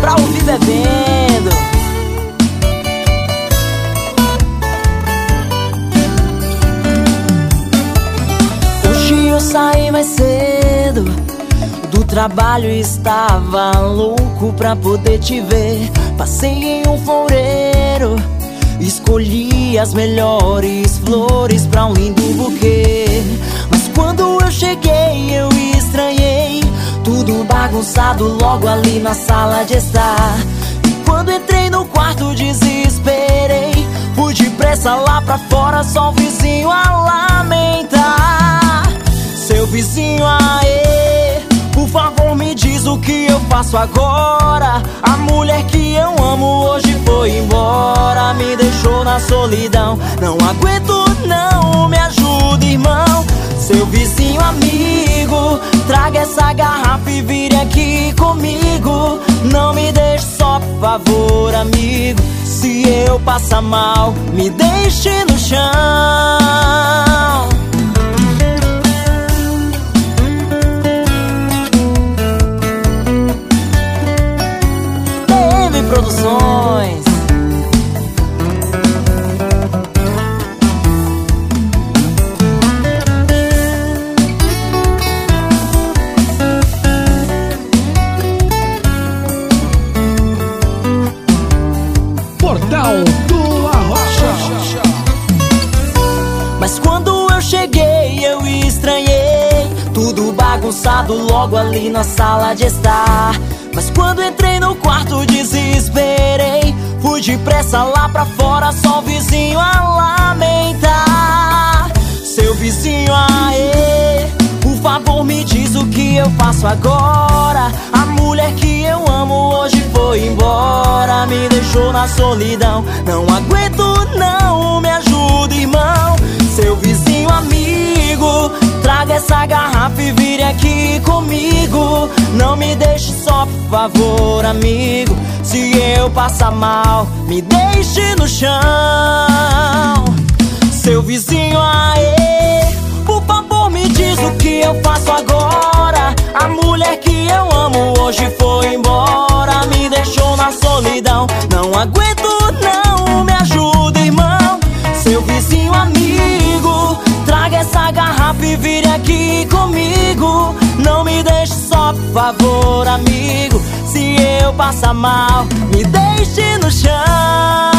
pra ouvir bebendo. Hoje eu saí mais cedo do trabalho estava louco pra poder te ver. Passei em um floreiro, escolhi as melhores flores pra um lindo buquê. Bagunçado logo ali na sala de estar. E quando entrei no quarto, desesperei. Fui depressa lá pra fora, só o vizinho a lamentar. Seu vizinho aê, por favor me diz o que eu faço agora. A mulher que eu amo hoje foi embora, me deixou na solidão. Não aguento, não, me ajuda, irmão. Seu vizinho amigo, traga essa garrafa e vire aqui comigo. Não me deixe só, por favor, amigo. Se eu passar mal, me deixe no chão. Portal do Arrocha. Mas quando eu cheguei, eu estranhei. Tudo bagunçado logo ali na sala de estar. Mas quando entrei no quarto desesperei Fui depressa lá pra fora, só o vizinho a lamentar Seu vizinho aê, por favor me diz o que eu faço agora deixou na solidão, não aguento não, me ajuda irmão Seu vizinho amigo, traga essa garrafa e vire aqui comigo Não me deixe só, por favor, amigo. Se eu passar mal, me deixe no chão. Seu vizinho aê, por favor, me diz o que eu faço agora. A mulher que Seu vizinho amigo, traga essa garrafa e vire aqui comigo. Não me deixe só, por favor, amigo. Se eu passar mal, me deixe no chão.